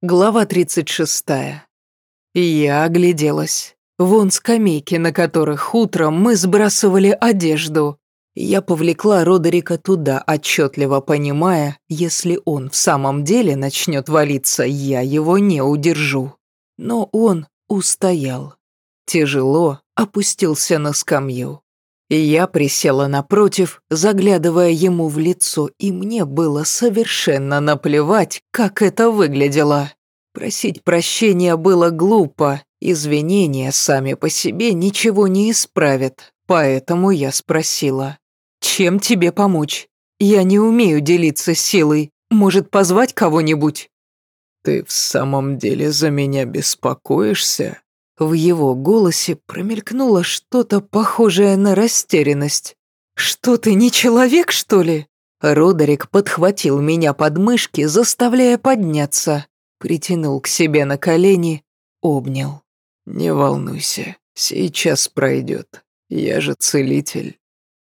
Глава 36. Я огляделась. Вон скамейки, на которых утром мы сбрасывали одежду. Я повлекла Родерика туда, отчетливо понимая, если он в самом деле начнет валиться, я его не удержу. Но он устоял. Тяжело опустился на скамью. Я присела напротив, заглядывая ему в лицо, и мне было совершенно наплевать, как это выглядело. Просить прощения было глупо, извинения сами по себе ничего не исправят, поэтому я спросила. «Чем тебе помочь? Я не умею делиться силой. Может, позвать кого-нибудь?» «Ты в самом деле за меня беспокоишься?» В его голосе промелькнуло что-то похожее на растерянность. «Что ты, не человек, что ли?» Родерик подхватил меня под мышки, заставляя подняться притянул к себе на колени, обнял. «Не волнуйся, сейчас пройдет. Я же целитель».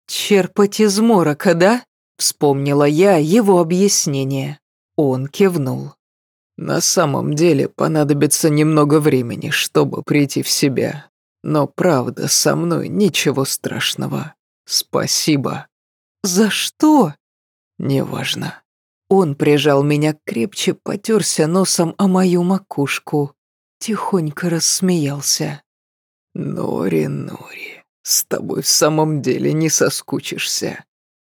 «Черпать из морока, да?» Вспомнила я его объяснение. Он кивнул. «На самом деле понадобится немного времени, чтобы прийти в себя. Но правда, со мной ничего страшного. Спасибо». «За что?» «Неважно. Он прижал меня крепче, потерся носом о мою макушку. Тихонько рассмеялся. «Нори, Нори, с тобой в самом деле не соскучишься».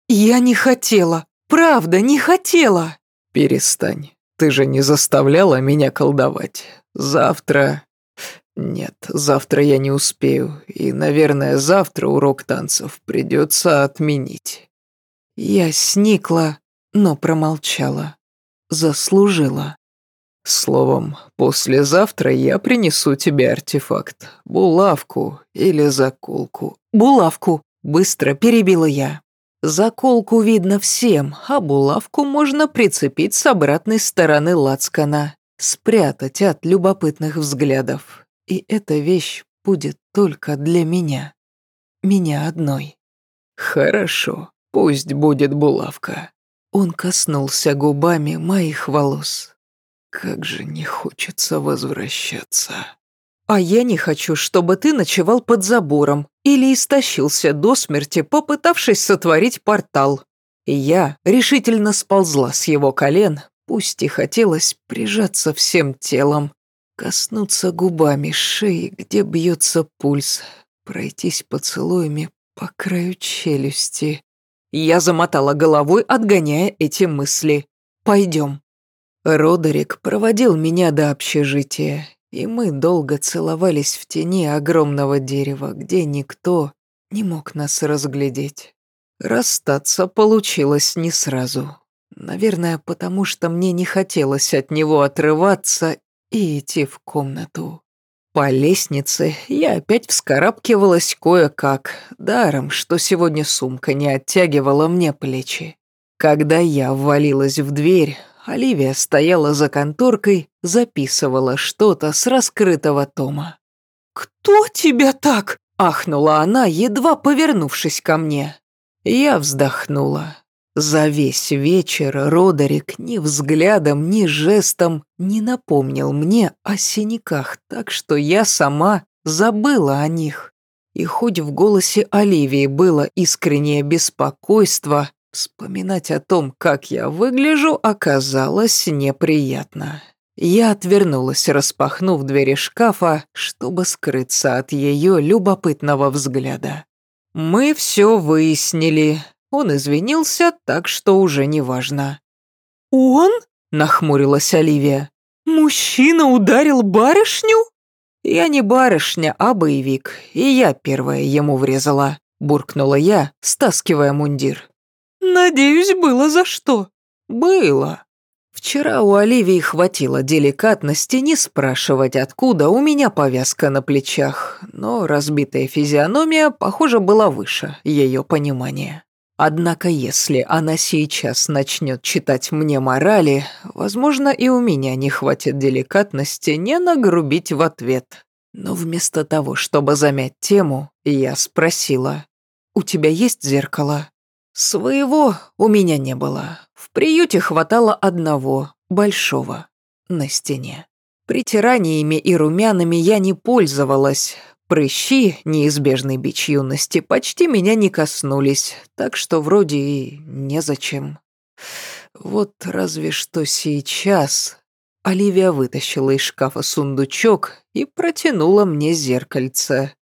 «Я не хотела, правда, не хотела». «Перестань, ты же не заставляла меня колдовать. Завтра...» «Нет, завтра я не успею, и, наверное, завтра урок танцев придется отменить». Я сникла, но промолчала. Заслужила. Словом, послезавтра я принесу тебе артефакт. Булавку или заколку. Булавку, быстро перебила я. Заколку видно всем, а булавку можно прицепить с обратной стороны лацкана, спрятать от любопытных взглядов. И эта вещь будет только для меня. Меня одной. Хорошо, пусть будет булавка. Он коснулся губами моих волос. Как же не хочется возвращаться. А я не хочу, чтобы ты ночевал под забором или истощился до смерти, попытавшись сотворить портал. Я решительно сползла с его колен, пусть и хотелось прижаться всем телом, коснуться губами шеи, где бьется пульс, пройтись поцелуями по краю челюсти. Я замотала головой, отгоняя эти мысли. «Пойдем». Родерик проводил меня до общежития, и мы долго целовались в тени огромного дерева, где никто не мог нас разглядеть. Расстаться получилось не сразу. Наверное, потому что мне не хотелось от него отрываться и идти в комнату. По лестнице я опять вскарабкивалась кое-как, даром, что сегодня сумка не оттягивала мне плечи. Когда я ввалилась в дверь, Оливия стояла за конторкой, записывала что-то с раскрытого тома. «Кто тебя так?» – ахнула она, едва повернувшись ко мне. Я вздохнула. За весь вечер Родерик ни взглядом, ни жестом не напомнил мне о синяках, так что я сама забыла о них. И хоть в голосе Оливии было искреннее беспокойство, вспоминать о том, как я выгляжу, оказалось неприятно. Я отвернулась, распахнув двери шкафа, чтобы скрыться от ее любопытного взгляда. Мы все выяснили, он извинился, так что уже не важно. «Он?» – нахмурилась Оливия. «Мужчина ударил барышню?» «Я не барышня, а боевик, и я первая ему врезала», – буркнула я, стаскивая мундир. «Надеюсь, было за что?» «Было». Вчера у Оливии хватило деликатности не спрашивать, откуда у меня повязка на плечах, но разбитая физиономия, похоже, была выше ее понимания. Однако если она сейчас начнет читать мне морали, возможно, и у меня не хватит деликатности не нагрубить в ответ. Но вместо того, чтобы замять тему, я спросила, «У тебя есть зеркало?» Своего у меня не было. В приюте хватало одного, большого. на стене. Притираниями и румянами я не пользовалась. Прыщи, неизбежный бич юности, почти меня не коснулись, так что вроде и незачем. Вот разве что сейчас Оливия вытащила из шкафа сундучок и протянула мне зеркальце.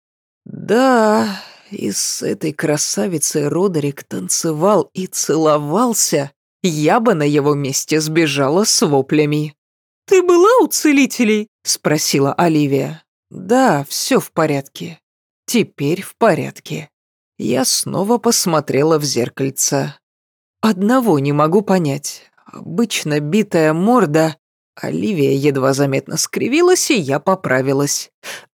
Да, и с этой красавицей Родерик танцевал и целовался, я бы на его месте сбежала с воплями. «Ты была у целителей?» – спросила Оливия. «Да, все в порядке. Теперь в порядке». Я снова посмотрела в зеркальце. Одного не могу понять. Обычно битая морда Оливия едва заметно скривилась, и я поправилась.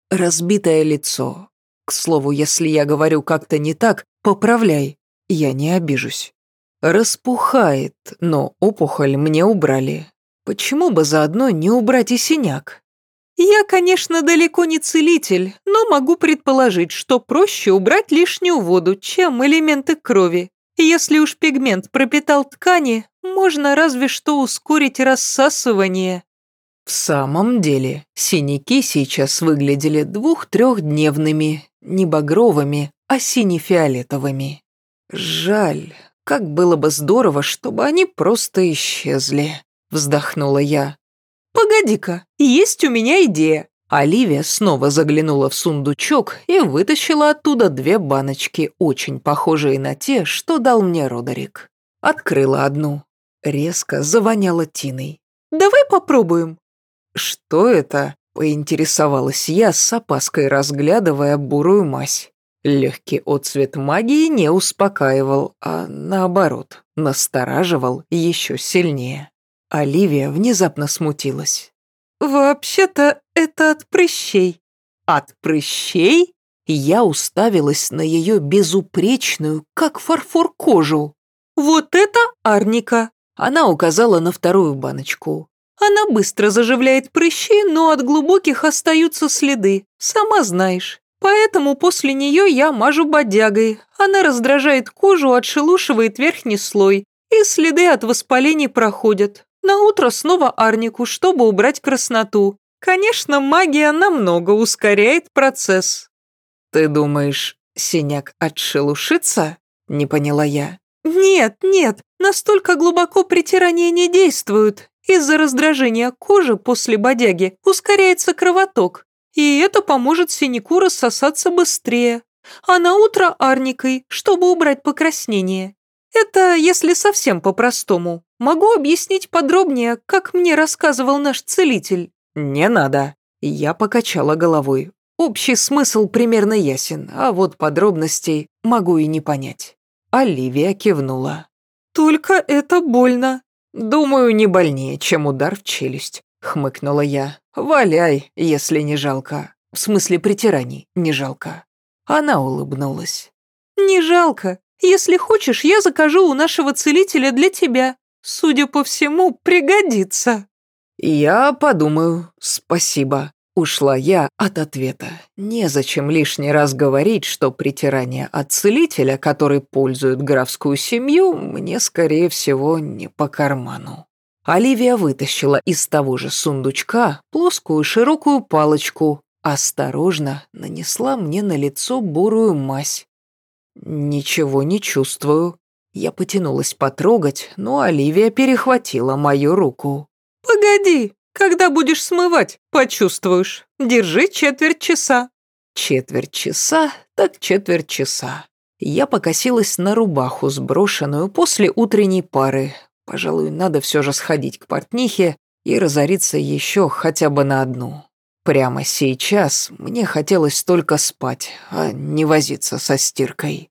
Разбитое лицо. К слову, если я говорю как-то не так, поправляй, я не обижусь. Распухает, но опухоль мне убрали. Почему бы заодно не убрать и синяк? Я, конечно, далеко не целитель, но могу предположить, что проще убрать лишнюю воду, чем элементы крови. Если уж пигмент пропитал ткани, можно разве что ускорить рассасывание. В самом деле, синяки сейчас выглядели двух-трехдневными, не багровыми, а сине-фиолетовыми. Жаль, как было бы здорово, чтобы они просто исчезли, вздохнула я. Погоди-ка, есть у меня идея. Оливия снова заглянула в сундучок и вытащила оттуда две баночки, очень похожие на те, что дал мне Родерик. Открыла одну. Резко завоняла тиной. «Давай попробуем». «Что это?» – поинтересовалась я, с опаской разглядывая бурую мазь. Легкий отцвет магии не успокаивал, а наоборот, настораживал еще сильнее. Оливия внезапно смутилась. «Вообще-то это от прыщей». «От прыщей?» Я уставилась на ее безупречную, как фарфор, кожу. «Вот это арника!» Она указала на вторую баночку. «Она быстро заживляет прыщи, но от глубоких остаются следы, сама знаешь. Поэтому после нее я мажу бодягой. Она раздражает кожу, отшелушивает верхний слой, и следы от воспалений проходят. На утро снова арнику, чтобы убрать красноту. Конечно, магия намного ускоряет процесс. Ты думаешь, синяк отшелушится? Не поняла я. Нет, нет, настолько глубоко притирания не действуют. Из-за раздражения кожи после бодяги ускоряется кровоток, и это поможет синяку рассосаться быстрее. А на утро арникой, чтобы убрать покраснение. Это если совсем по-простому. Могу объяснить подробнее, как мне рассказывал наш целитель». «Не надо». Я покачала головой. Общий смысл примерно ясен, а вот подробностей могу и не понять. Оливия кивнула. «Только это больно». «Думаю, не больнее, чем удар в челюсть», — хмыкнула я. «Валяй, если не жалко. В смысле притираний не жалко». Она улыбнулась. «Не жалко. Если хочешь, я закажу у нашего целителя для тебя. Судя по всему, пригодится». «Я подумаю, спасибо». Ушла я от ответа. Незачем лишний раз говорить, что притирание от целителя, который пользует графскую семью, мне, скорее всего, не по карману. Оливия вытащила из того же сундучка плоскую широкую палочку, осторожно нанесла мне на лицо бурую мазь. «Ничего не чувствую», я потянулась потрогать, но Оливия перехватила мою руку. «Погоди, когда будешь смывать, почувствуешь. Держи четверть часа». Четверть часа, так четверть часа. Я покосилась на рубаху, сброшенную после утренней пары. Пожалуй, надо все же сходить к портнихе и разориться еще хотя бы на одну. Прямо сейчас мне хотелось только спать, а не возиться со стиркой.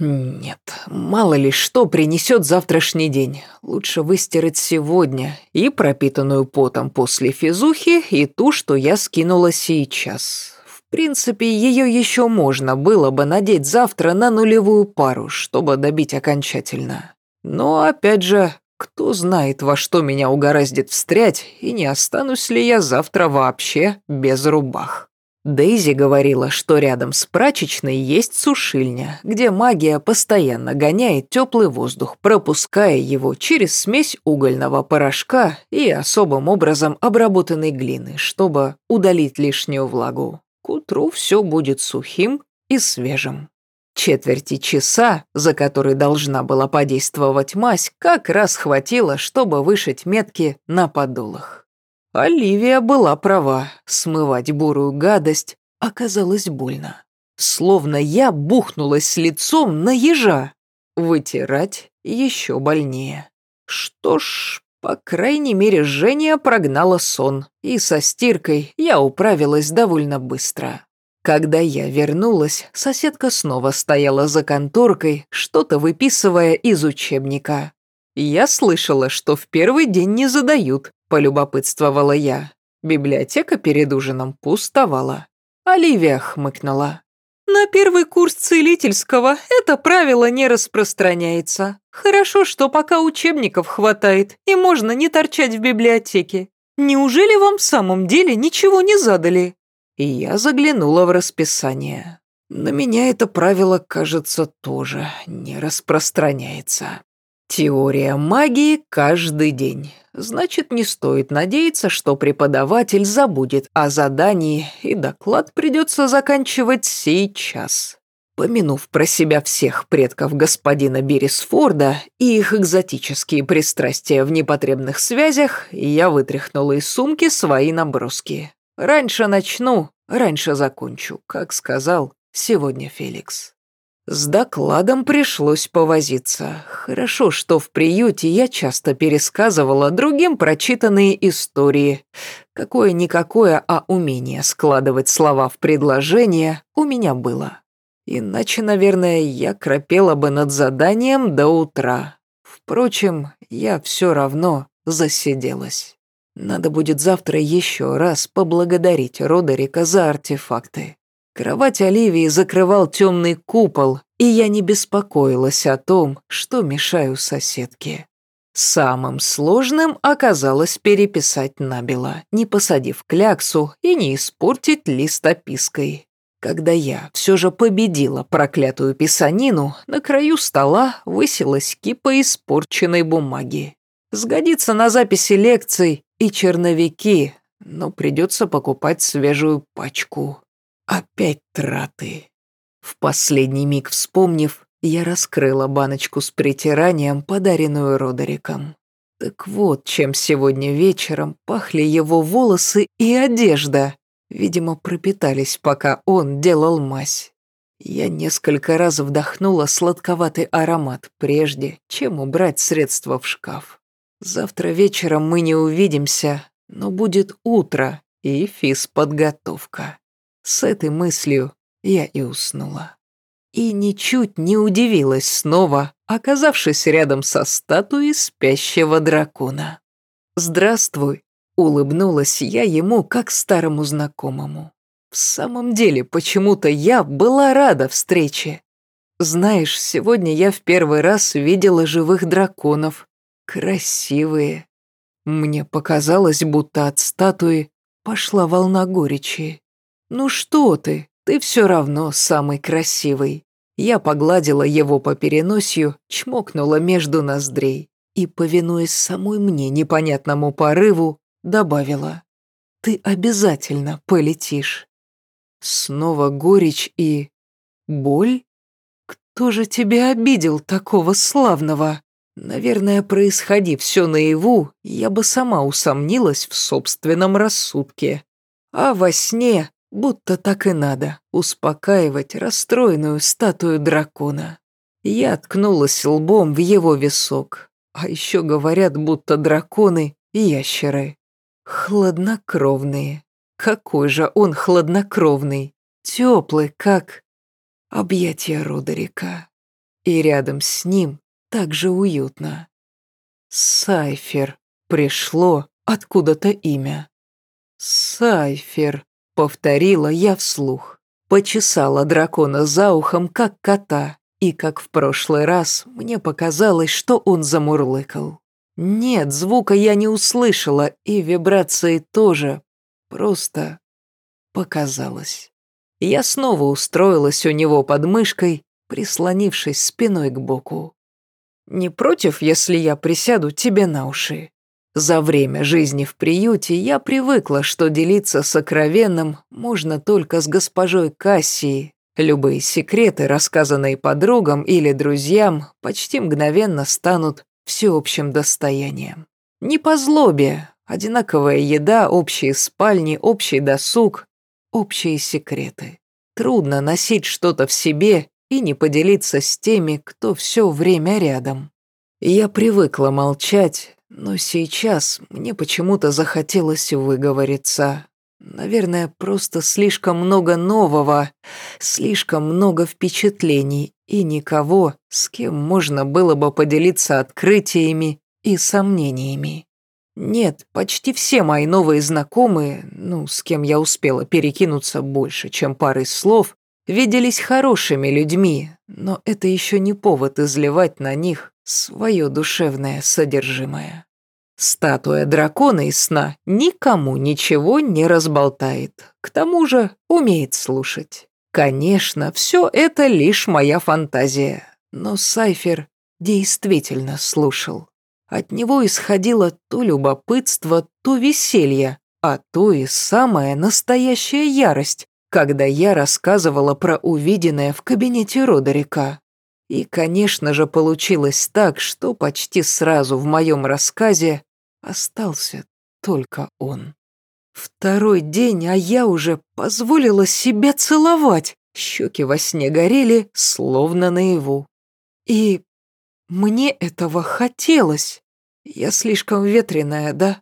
Нет, мало ли что принесет завтрашний день. Лучше выстирать сегодня и пропитанную потом после физухи, и ту, что я скинула сейчас. В принципе, ее еще можно было бы надеть завтра на нулевую пару, чтобы добить окончательно. Но опять же, кто знает, во что меня угораздит встрять, и не останусь ли я завтра вообще без рубах. Дейзи говорила, что рядом с прачечной есть сушильня, где магия постоянно гоняет теплый воздух, пропуская его через смесь угольного порошка и особым образом обработанной глины, чтобы удалить лишнюю влагу. К утру все будет сухим и свежим. Четверти часа, за который должна была подействовать мазь, как раз хватило, чтобы вышить метки на подолах. Оливия была права, смывать бурую гадость оказалось больно. Словно я бухнулась лицом на ежа. Вытирать еще больнее. Что ж, по крайней мере, Женя прогнала сон, и со стиркой я управилась довольно быстро. Когда я вернулась, соседка снова стояла за конторкой, что-то выписывая из учебника. Я слышала, что в первый день не задают, полюбопытствовала я. Библиотека перед ужином пустовала. Оливия хмыкнула. «На первый курс целительского это правило не распространяется. Хорошо, что пока учебников хватает, и можно не торчать в библиотеке. Неужели вам в самом деле ничего не задали?» И я заглянула в расписание. На меня это правило, кажется, тоже не распространяется. Теория магии каждый день. Значит, не стоит надеяться, что преподаватель забудет о задании, и доклад придется заканчивать сейчас. Помянув про себя всех предков господина Беррисфорда и их экзотические пристрастия в непотребных связях, я вытряхнула из сумки свои наброски. Раньше начну, раньше закончу, как сказал сегодня Феликс. С докладом пришлось повозиться. Хорошо, что в приюте я часто пересказывала другим прочитанные истории. Какое-никакое, а умение складывать слова в предложения у меня было. Иначе, наверное, я кропела бы над заданием до утра. Впрочем, я все равно засиделась. Надо будет завтра еще раз поблагодарить Родерика за артефакты. Кровать Оливии закрывал темный купол, и я не беспокоилась о том, что мешаю соседке. Самым сложным оказалось переписать набело, не посадив кляксу и не испортить лист опиской. Когда я все же победила проклятую писанину, на краю стола высилась кипа испорченной бумаги. Сгодится на записи лекций и черновики, но придется покупать свежую пачку. Опять траты. В последний миг вспомнив, я раскрыла баночку с притиранием, подаренную Родериком. Так вот, чем сегодня вечером пахли его волосы и одежда. Видимо, пропитались, пока он делал мазь. Я несколько раз вдохнула сладковатый аромат, прежде чем убрать средства в шкаф. Завтра вечером мы не увидимся, но будет утро и физподготовка. С этой мыслью я и уснула. И ничуть не удивилась снова, оказавшись рядом со статуей спящего дракона. «Здравствуй», — улыбнулась я ему как старому знакомому. В самом деле, почему-то я была рада встрече. Знаешь, сегодня я в первый раз видела живых драконов. Красивые. Мне показалось, будто от статуи пошла волна горечи. «Ну что ты, ты все равно самый красивый». Я погладила его по переносию, чмокнула между ноздрей и, повинуясь самой мне непонятному порыву, добавила «Ты обязательно полетишь». Снова горечь и... боль? Кто же тебя обидел такого славного? Наверное, происходи все наяву, я бы сама усомнилась в собственном рассудке. А во сне Будто так и надо успокаивать расстроенную статую дракона. Я ткнулась лбом в его висок. А еще говорят, будто драконы — ящеры. Хладнокровные. Какой же он хладнокровный. Теплый, как объятия Родерика. И рядом с ним так же уютно. Сайфер. Пришло откуда-то имя. Сайфер. Повторила я вслух. Почесала дракона за ухом, как кота, и, как в прошлый раз, мне показалось, что он замурлыкал. Нет, звука я не услышала, и вибрации тоже. Просто показалось. Я снова устроилась у него под мышкой, прислонившись спиной к боку. «Не против, если я присяду тебе на уши?» За время жизни в приюте я привыкла, что делиться сокровенным можно только с госпожой Кассией. Любые секреты, рассказанные подругам или друзьям, почти мгновенно станут всеобщим достоянием. Не по злобе, одинаковая еда, общие спальни, общий досуг, общие секреты. Трудно носить что-то в себе и не поделиться с теми, кто все время рядом. Я привыкла молчать, но сейчас мне почему-то захотелось выговориться. Наверное, просто слишком много нового, слишком много впечатлений и никого, с кем можно было бы поделиться открытиями и сомнениями. Нет, почти все мои новые знакомые, ну, с кем я успела перекинуться больше, чем парой слов, виделись хорошими людьми, но это еще не повод изливать на них свое душевное содержимое. Статуя дракона из сна никому ничего не разболтает, к тому же умеет слушать. Конечно, все это лишь моя фантазия, но Сайфер действительно слушал. От него исходило то любопытство, то веселье, а то и самая настоящая ярость, когда я рассказывала про увиденное в кабинете Родерика. И, конечно же, получилось так, что почти сразу в моем рассказе остался только он. Второй день, а я уже позволила себя целовать. Щеки во сне горели, словно наяву. И мне этого хотелось. Я слишком ветреная, да?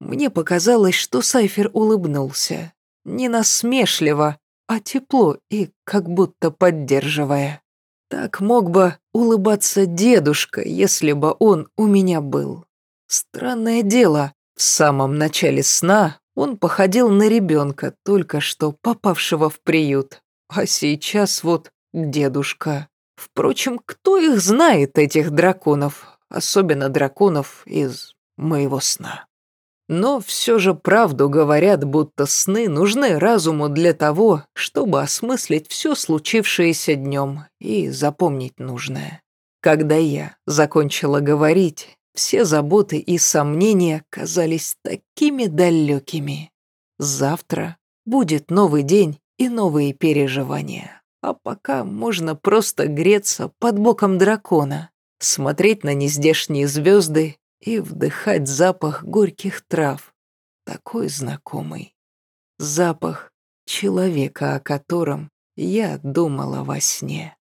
Мне показалось, что Сайфер улыбнулся. Не насмешливо, а тепло и как будто поддерживая. Так мог бы улыбаться дедушка, если бы он у меня был. Странное дело, в самом начале сна он походил на ребенка, только что попавшего в приют. А сейчас вот дедушка. Впрочем, кто их знает, этих драконов? Особенно драконов из моего сна. Но все же правду говорят, будто сны нужны разуму для того, чтобы осмыслить все случившееся днем и запомнить нужное. Когда я закончила говорить, все заботы и сомнения казались такими далекими. Завтра будет новый день и новые переживания. А пока можно просто греться под боком дракона, смотреть на нездешние звезды и вдыхать запах горьких трав, такой знакомый. Запах человека, о котором я думала во сне.